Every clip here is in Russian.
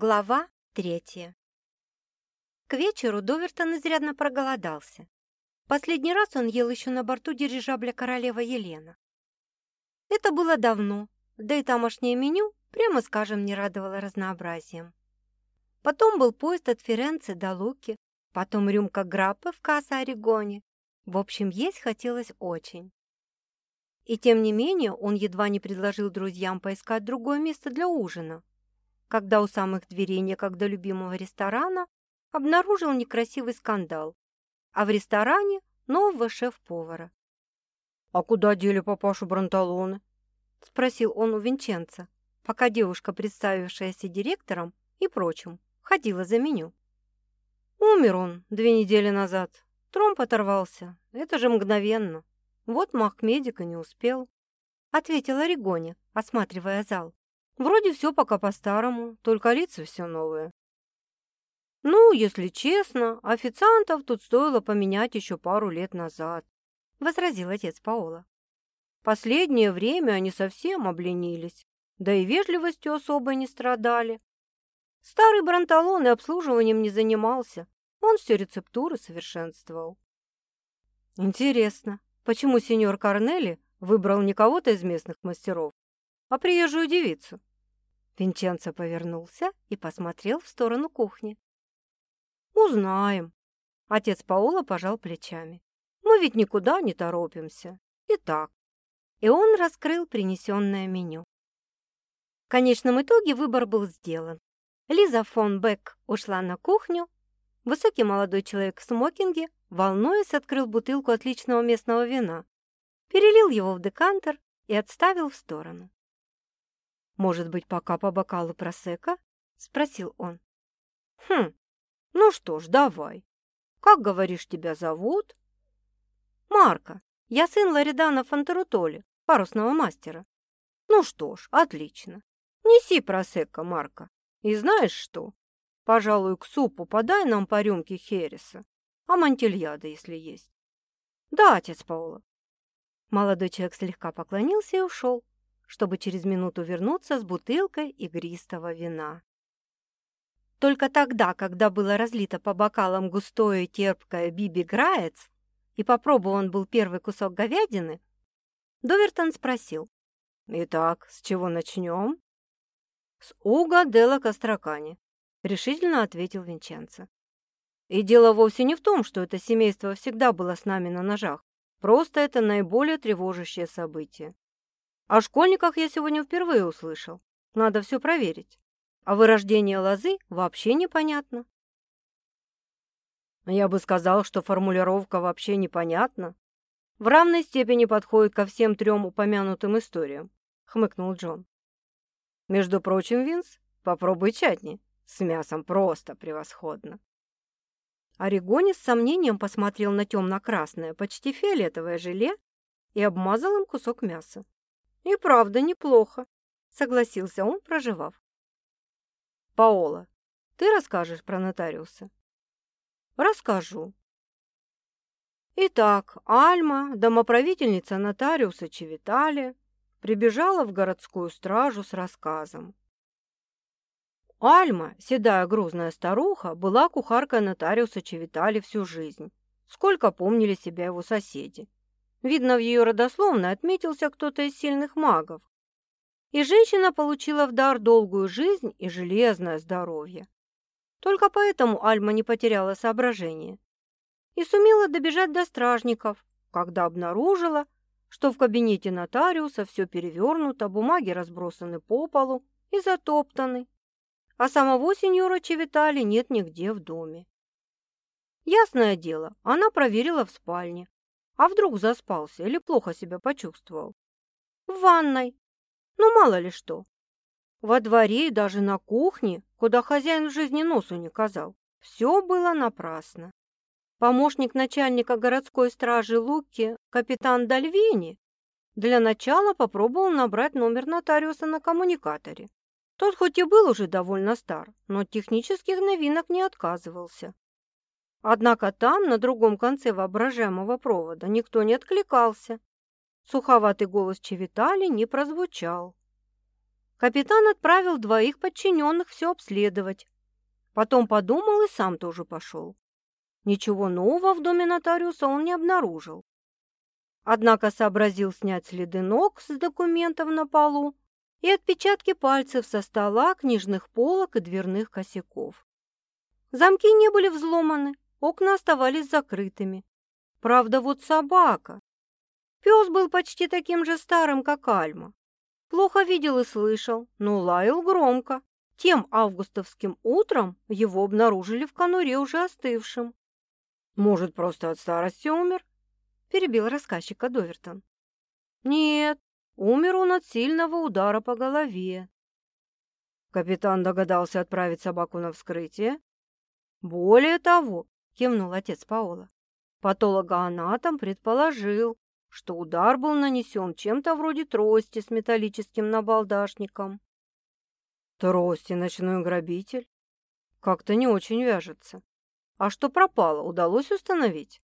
Глава третья. К вечеру Довертон изрядно проголодался. Последний раз он ел еще на борту дирижабля королева Елена. Это было давно, да и тамошнее меню, прямо скажем, не радовало разнообразием. Потом был поезд от Ференции до Луки, потом рюмка граппы в Касса Орегоне. В общем, есть хотелось очень. И тем не менее он едва не предложил друзьям поискать другое место для ужина, когда у самых дверей некогда любимого ресторана обнаружил некрасивый скандал, а в ресторане нового шеф-повара. «А куда дели папашу Бронталоне?» — спросил он у Винченца, пока девушка, представившаяся директором и прочим, ходила за меню. «Умер он две недели назад. Тромб оторвался. Это же мгновенно. Вот мах медика не успел», — ответила Ригони, осматривая зал. Вроде все пока по-старому, только лица все новые. Ну, если честно, официантов тут стоило поменять еще пару лет назад, возразил отец Паола. Последнее время они совсем обленились, да и вежливостью особо не страдали. Старый Бранталон и обслуживанием не занимался, он все рецептуры совершенствовал. Интересно, почему сеньор Корнели выбрал не кого-то из местных мастеров, а приезжую девицу? Винченцо повернулся и посмотрел в сторону кухни. «Узнаем». Отец Паула пожал плечами. «Мы ведь никуда не торопимся. Итак». И он раскрыл принесенное меню. В конечном итоге выбор был сделан. Лиза фон Бек ушла на кухню. Высокий молодой человек в смокинге, волнуясь, открыл бутылку отличного местного вина, перелил его в декантер и отставил в сторону. «Может быть, пока по бокалу просека?» — спросил он. «Хм, ну что ж, давай. Как, говоришь, тебя зовут?» «Марка. Я сын Ларидана Фонтерутоли, парусного мастера». «Ну что ж, отлично. Неси просека, Марка. И знаешь что? Пожалуй, к супу подай нам по рюмке хереса, а мантильяда, если есть». «Да, отец Паула». Молодой человек слегка поклонился и ушел, чтобы через минуту вернуться с бутылкой игристого вина. Только тогда, когда было разлито по бокалам густое терпкое биби граец, и попробован был первый кусок говядины, Довертон спросил. «Итак, с чего начнем?» «С уга делла Костракани», — решительно ответил Винченцо. «И дело вовсе не в том, что это семейство всегда было с нами на ножах. Просто это наиболее тревожащее событие. О школьниках я сегодня впервые услышал. Надо все проверить. А вырождение лозы вообще непонятно. Я бы сказал, что формулировка вообще непонятна. В равной степени подходит ко всем трем упомянутым историям, хмыкнул Джон. Между прочим, Винс, попробуй чатни. С мясом просто превосходно. Орегони с сомнением посмотрел на темно-красное, почти фиолетовое желе и обмазал им кусок мяса. «И правда неплохо», — согласился он, проживав. «Паола, ты расскажешь про нотариуса?» «Расскажу». Итак, Альма, домоправительница нотариуса Чевитали, прибежала в городскую стражу с рассказом. Альма, седая грузная старуха, была кухаркой нотариуса Чевитали всю жизнь, сколько помнили себя его соседи. Видно, в ее родословной отметился кто-то из сильных магов. И женщина получила в дар долгую жизнь и железное здоровье. Только поэтому Альма не потеряла соображение и сумела добежать до стражников, когда обнаружила, что в кабинете нотариуса все перевернуто, бумаги разбросаны по полу и затоптаны, а самого сеньора Чевитали нет нигде в доме. Ясное дело, она проверила в спальне, а вдруг заспался или плохо себя почувствовал? В ванной. Ну, мало ли что. Во дворе и даже на кухне, куда хозяин в жизни носу не казал. Все было напрасно. Помощник начальника городской стражи Луки, капитан Дальвини, для начала попробовал набрать номер нотариуса на коммуникаторе. Тот хоть и был уже довольно стар, но от технических новинок не отказывался. Однако там, на другом конце воображаемого провода, никто не откликался. Суховатый голос Чевитали не прозвучал. Капитан отправил двоих подчиненных все обследовать. Потом подумал и сам тоже пошел. Ничего нового в доме нотариуса он не обнаружил. Однако сообразил снять следы ног с документов на полу и отпечатки пальцев со стола, книжных полок и дверных косяков. Замки не были взломаны, окна оставались закрытыми. Правда, вот собака. Пес был почти таким же старым, как Альма. Плохо видел и слышал, но лаял громко. Тем августовским утром его обнаружили в конуре уже остывшим. «Может, просто от старости умер?» – перебил рассказчика Довертон. «Нет, умер он от сильного удара по голове». Капитан догадался отправить собаку на вскрытие. «Более того», – кивнул отец Паола, – патологоанатом предположил, что удар был нанесен чем-то вроде трости с металлическим набалдашником. Трость и ночной грабитель? Как-то не очень вяжется. А что пропало, удалось установить?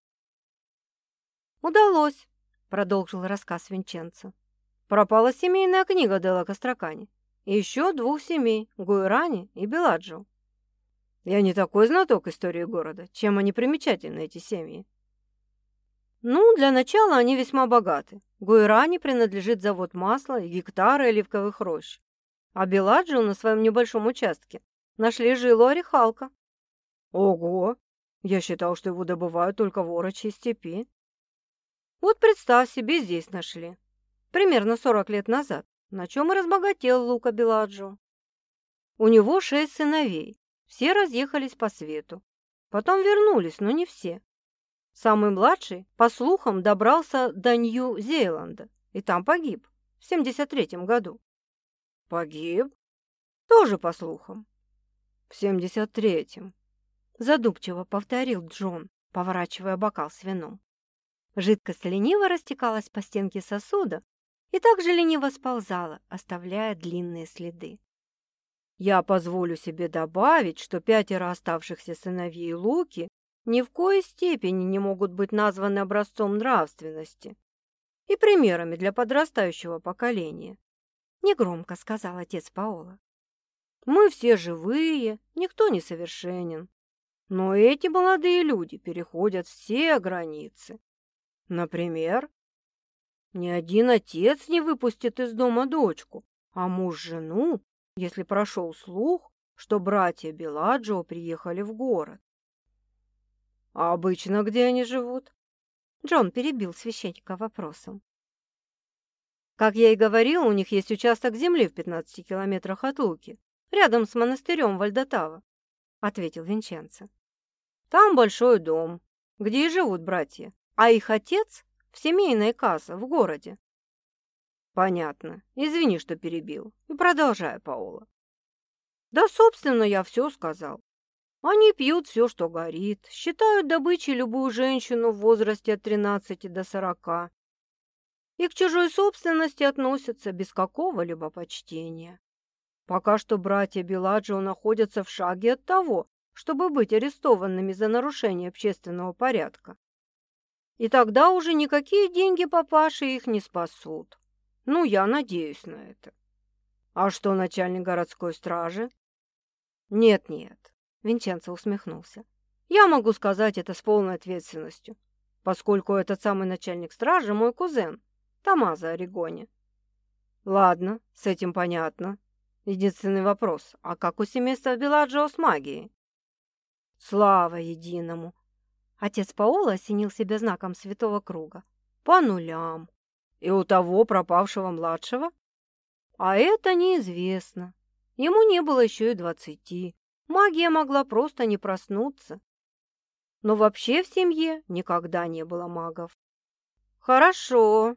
Удалось, продолжил рассказ Винченцо. Пропала семейная книга Дела Костракани. И еще двух семей, Гуэрани и Беладжо. Я не такой знаток истории города. Чем они примечательны, эти семьи? Ну, для начала они весьма богаты. Гуэрани принадлежит завод масла и гектары оливковых рощ. А Беладжио на своем небольшом участке нашли жилу орехалка. Ого! Я считал, что его добывают только в Орочи степи. Вот представь себе, здесь нашли. Примерно 40 лет назад. На чем и разбогател Лука Беладжио. У него шесть сыновей. Все разъехались по свету. Потом вернулись, но не все. Самый младший, по слухам, добрался до Нью-Зейланда и там погиб в 73-м году. Погиб? Тоже по слухам. В 73-м. Задумчиво повторил Джон, поворачивая бокал с вином. Жидкость лениво растекалась по стенке сосуда и также лениво сползала, оставляя длинные следы. Я позволю себе добавить, что пятеро оставшихся сыновей Луки ни в коей степени не могут быть названы образцом нравственности и примерами для подрастающего поколения. Негромко сказал отец Паола. Мы все живые, никто не совершенен. Но эти молодые люди переходят все границы. Например, ни один отец не выпустит из дома дочку, а муж жену, если прошел слух, что братья Беладжио приехали в город. «А обычно где они живут?» Джон перебил священника вопросом. «Как я и говорил, у них есть участок земли в 15 километрах от Луки, рядом с монастырем Вальдотава», — ответил Винченцо. «Там большой дом, где и живут братья, а их отец в семейной кассе в городе». «Понятно. Извини, что перебил. И продолжай, Паола». «Да, собственно, я все сказал. Они пьют все, что горит, считают добычей любую женщину в возрасте от 13 до 40 и к чужой собственности относятся без какого-либо почтения. Пока что братья Беладжио находятся в шаге от того, чтобы быть арестованными за нарушение общественного порядка. И тогда уже никакие деньги папаши их не спасут. Ну, я надеюсь на это. А что начальник городской стражи? Нет-нет, Винченцо усмехнулся. «Я могу сказать это с полной ответственностью, поскольку этот самый начальник стражи мой кузен, Томазо Орегони». «Ладно, с этим понятно. Единственный вопрос, а как у семейства Беладжио с магией?» «Слава единому!» Отец Паола осенил себя знаком святого круга. «По нулям. И у того пропавшего младшего?» «А это неизвестно. Ему не было еще и двадцати. Магия могла просто не проснуться. Но вообще в семье никогда не было магов. «Хорошо».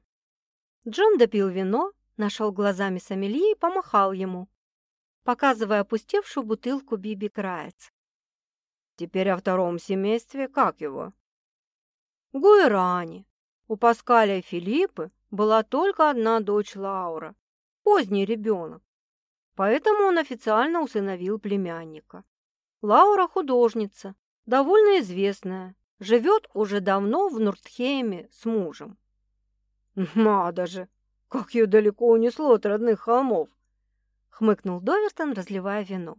Джон допил вино, нашел глазами сомелье и помахал ему, показывая опустевшую бутылку Биби Краец. «Теперь о втором семействе, как его?» «Гуэрани. У Паскаля и Филиппы была только одна дочь Лаура, поздний ребенок. Поэтому он официально усыновил племянника. Лаура художница, довольно известная, живет уже давно в Нуртхейме с мужем. Надо же, как ее далеко унесло от родных холмов. хмыкнул Довертон, разливая вино.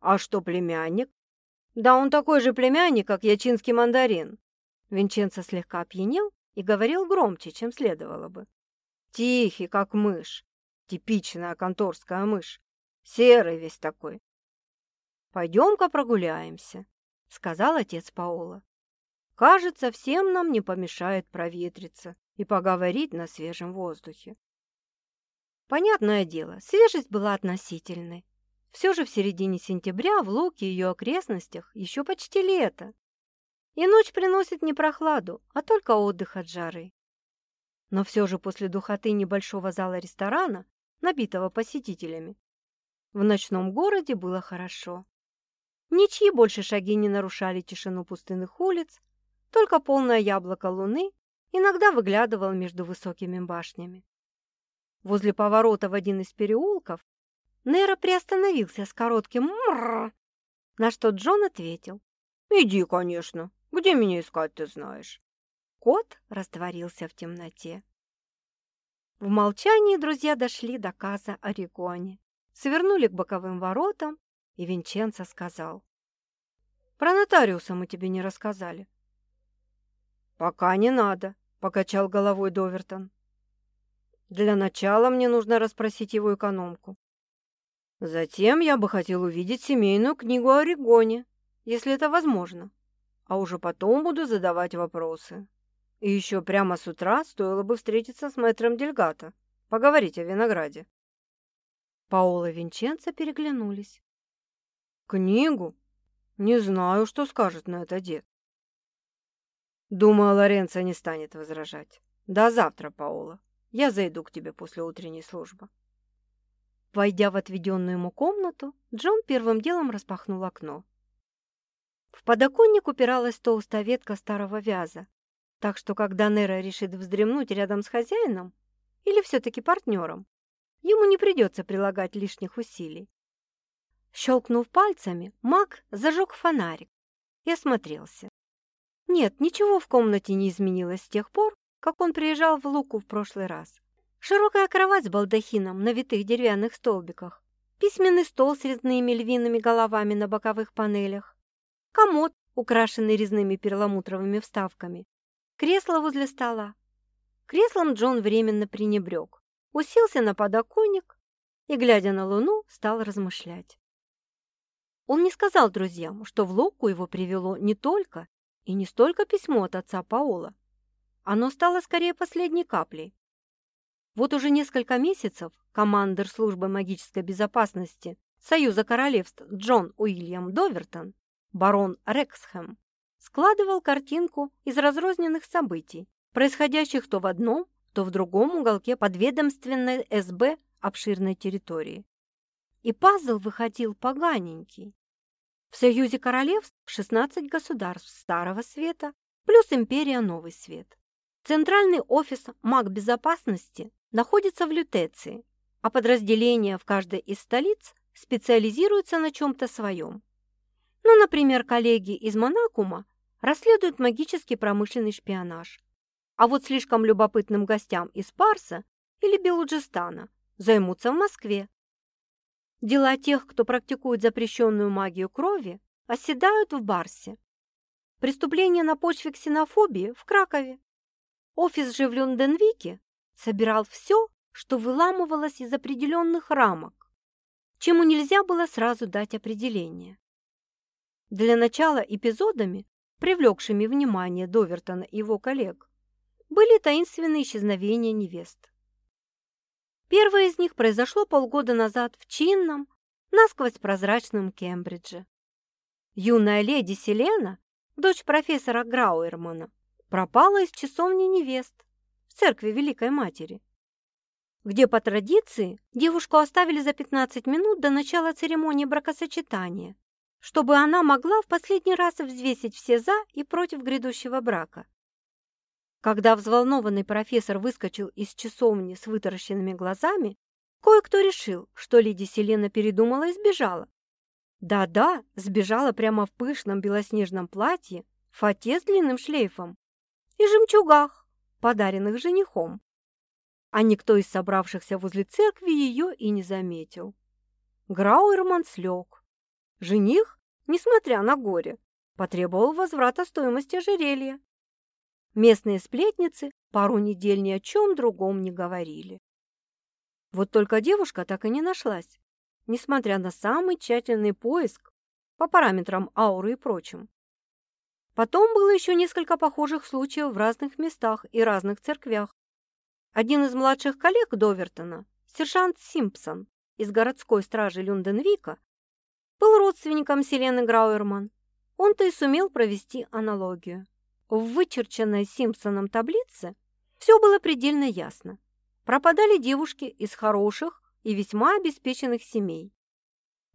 А что племянник? Да он такой же племянник, как ячинский мандарин. Винченцо слегка опьянел и говорил громче, чем следовало бы. Тихий, как мышь, типичная конторская мышь, серый весь такой. «Пойдем-ка прогуляемся», — сказал отец Паола. «Кажется, всем нам не помешает проветриться и поговорить на свежем воздухе». Понятное дело, свежесть была относительной. Все же в середине сентября в Луке и ее окрестностях еще почти лето. И ночь приносит не прохладу, а только отдых от жары. Но все же после духоты небольшого зала ресторана, набитого посетителями, в ночном городе было хорошо. Ничьи больше шаги не нарушали тишину пустынных улиц, только полное яблоко луны иногда выглядывало между высокими башнями. Возле поворота в один из переулков Нейро приостановился с коротким «мрррр», на что Джон ответил. «Иди, конечно. Где меня искать, ты знаешь?» Кот растворился в темноте. В молчании друзья дошли до Каза Орегоне, свернули к боковым воротам и Винченцо сказал. «Про нотариуса мы тебе не рассказали». «Пока не надо», — покачал головой Довертон. «Для начала мне нужно расспросить его экономку. Затем я бы хотел увидеть семейную книгу о Орегоне, если это возможно, а уже потом буду задавать вопросы. И еще прямо с утра стоило бы встретиться с мэтром Дельгато, поговорить о винограде». Паоло и Винченцо переглянулись. Книгу? Не знаю, что скажет на это дед. Думаю, Лоренцо не станет возражать. До завтра, Паола. Я зайду к тебе после утренней службы. Войдя в отведенную ему комнату, Джон первым делом распахнул окно. В подоконник упиралась толстая ветка старого вяза, так что когда Нера решит вздремнуть рядом с хозяином или все-таки партнером, ему не придется прилагать лишних усилий. Щелкнув пальцами, маг зажег фонарик и осмотрелся. Нет, ничего в комнате не изменилось с тех пор, как он приезжал в Луку в прошлый раз. Широкая кровать с балдахином на витых деревянных столбиках, письменный стол с резными львиными головами на боковых панелях, комод, украшенный резными перламутровыми вставками, кресло возле стола. Креслом Джон временно пренебрег, уселся на подоконник и, глядя на луну, стал размышлять. Он не сказал друзьям, что в Локу его привело не только и не столько письмо от отца Паола. Оно стало скорее последней каплей. Вот уже несколько месяцев командир службы магической безопасности Союза королевств Джон Уильям Довертон, барон Рексхэм, складывал картинку из разрозненных событий, происходящих то в одном, то в другом уголке подведомственной СБ обширной территории и пазл выходил поганенький. В Союзе королевств 16 государств Старого Света плюс Империя Новый Свет. Центральный офис маг безопасности находится в Лютеции, а подразделения в каждой из столиц специализируются на чем-то своем. Ну, например, коллеги из Монакума расследуют магический промышленный шпионаж, а вот слишком любопытным гостям из Парса или Белуджистана займутся в Москве. Дела тех, кто практикует запрещенную магию крови, оседают в Барсе. Преступление на почве ксенофобии в Кракове. Офис же в Люнденвике собирал все, что выламывалось из определенных рамок, чему нельзя было сразу дать определение. Для начала эпизодами, привлекшими внимание Довертона и его коллег, были таинственные исчезновения невест. Первое из них произошло полгода назад в чинном, насквозь прозрачном Кембридже. Юная леди Селена, дочь профессора Грауэрмана, пропала из часовни невест в церкви Великой Матери, где по традиции девушку оставили за 15 минут до начала церемонии бракосочетания, чтобы она могла в последний раз взвесить все «за» и против грядущего брака. Когда взволнованный профессор выскочил из часовни с вытаращенными глазами, кое-кто решил, что леди Селена передумала и сбежала. Да-да, сбежала прямо в пышном белоснежном платье, фате с длинным шлейфом и жемчугах, подаренных женихом. а никто из собравшихся возле церкви ее и не заметил. Грауэрман слег. Жених, несмотря на горе, потребовал возврата стоимости ожерелья. Местные сплетницы пару недель ни о чем другом не говорили. Вот только девушка так и не нашлась, несмотря на самый тщательный поиск по параметрам ауры и прочим. Потом было еще несколько похожих случаев в разных местах и разных церквях. Один из младших коллег Довертона, сержант Симпсон из городской стражи Люнденвика, был родственником Селены Грауэрман. Он-то и сумел провести аналогию. В вычерченной Симпсоном таблице все было предельно ясно. Пропадали девушки из хороших и весьма обеспеченных семей.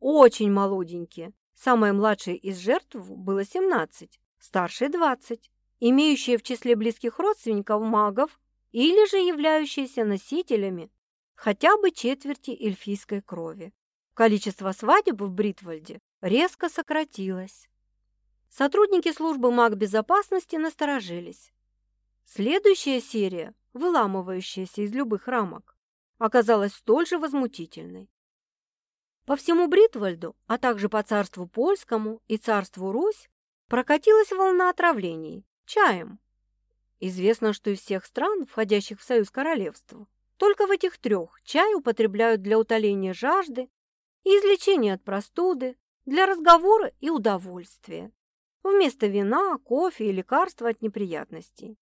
Очень молоденькие. Самой младшей из жертв было 17, старшей 20, имеющие в числе близких родственников магов или же являющиеся носителями хотя бы четверти эльфийской крови. Количество свадеб в Бритвальде резко сократилось. Сотрудники службы маг-безопасности насторожились. Следующая серия, выламывающаяся из любых рамок, оказалась столь же возмутительной. По всему Бритвальду, а также по царству польскому и царству Русь прокатилась волна отравлений чаем. Известно, что из всех стран, входящих в Союз Королевств, только в этих трех чай употребляют для утоления жажды и излечения от простуды, для разговора и удовольствия, вместо вина, кофе и лекарства от неприятностей.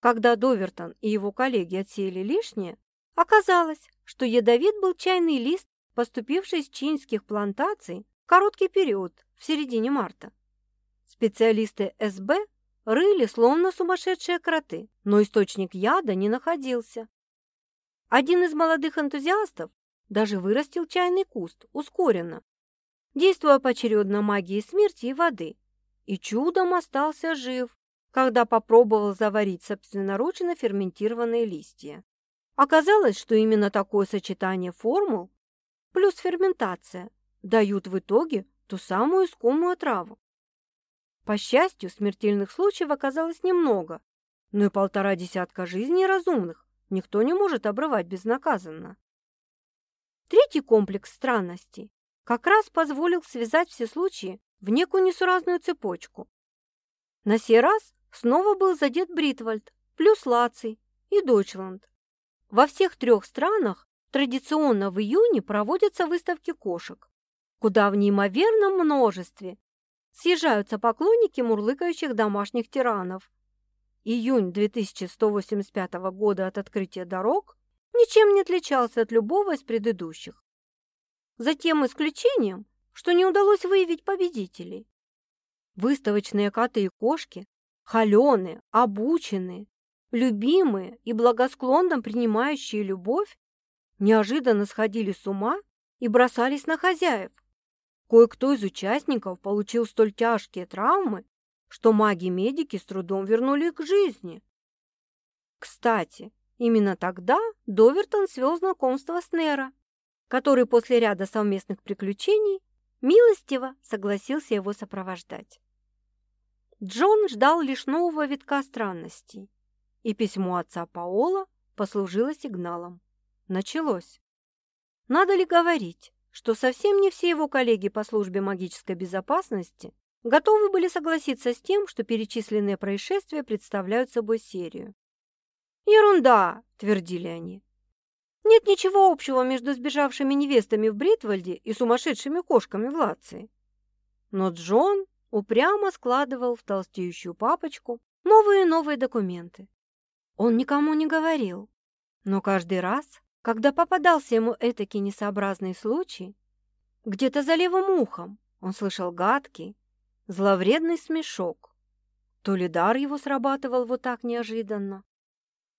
Когда Довертон и его коллеги отсеяли лишнее, оказалось, что ядовит был чайный лист, поступивший с чинских плантаций в короткий период, в середине марта. Специалисты СБ рыли, словно сумасшедшие кроты, но источник яда не находился. Один из молодых энтузиастов даже вырастил чайный куст ускоренно, действуя поочередно магией смерти и воды, и чудом остался жив, когда попробовал заварить собственноручно ферментированные листья. Оказалось, что именно такое сочетание формул плюс ферментация дают в итоге ту самую искомую отраву. По счастью, смертельных случаев оказалось немного, но и полтора десятка жизней разумных никто не может обрывать безнаказанно. Третий комплекс странностей как раз позволил связать все случаи в некую несуразную цепочку. На сей раз снова был задет Бритвальд, плюс Лаций и Дойчланд. Во всех трех странах традиционно в июне проводятся выставки кошек, куда в неимоверном множестве съезжаются поклонники мурлыкающих домашних тиранов. Июнь 2185 года от открытия дорог ничем не отличался от любого из предыдущих. За тем исключением, что не удалось выявить победителей. Выставочные коты и кошки, холеные, обученные, любимые и благосклонно принимающие любовь, неожиданно сходили с ума и бросались на хозяев. Кое-кто из участников получил столь тяжкие травмы, что маги-медики с трудом вернули их к жизни. Кстати, именно тогда Довертон свел знакомство с Нера, который после ряда совместных приключений милостиво согласился его сопровождать. Джон ждал лишь нового витка странностей, и письмо отца Паола послужило сигналом. Началось. Надо ли говорить, что совсем не все его коллеги по службе магической безопасности готовы были согласиться с тем, что перечисленные происшествия представляют собой серию. «Ерунда!» – твердили они. «Нет ничего общего между сбежавшими невестами в Бритвальде и сумасшедшими кошками в Лации». Но Джон упрямо складывал в толстеющую папочку новые и новые документы. Он никому не говорил, но каждый раз, когда попадался ему этакий несообразный случай, где-то за левым ухом он слышал гадкий, зловредный смешок. То ли дар его срабатывал вот так неожиданно,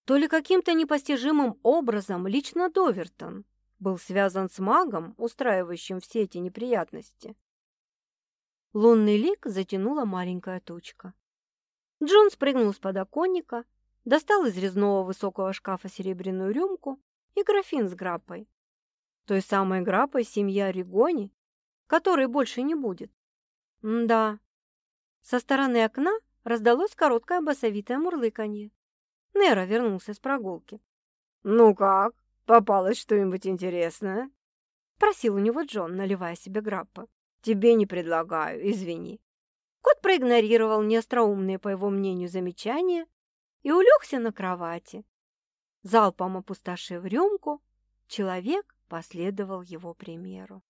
то ли каким-то непостижимым образом лично Довертон был связан с магом, устраивающим все эти неприятности. Лунный лик затянула маленькая тучка. Джон спрыгнул с подоконника, достал из резного высокого шкафа серебряную рюмку и графин с граппой. Той самой граппой семья Ригони, которой больше не будет. М да. Со стороны окна раздалось короткое басовитое мурлыканье. Нера вернулся с прогулки. «Ну как, попалось что-нибудь интересное?» Просил у него Джон, наливая себе граппа. «Тебе не предлагаю, извини». Кот проигнорировал неостроумные, по его мнению, замечания и улегся на кровати. Залпом опустошив рюмку, человек последовал его примеру.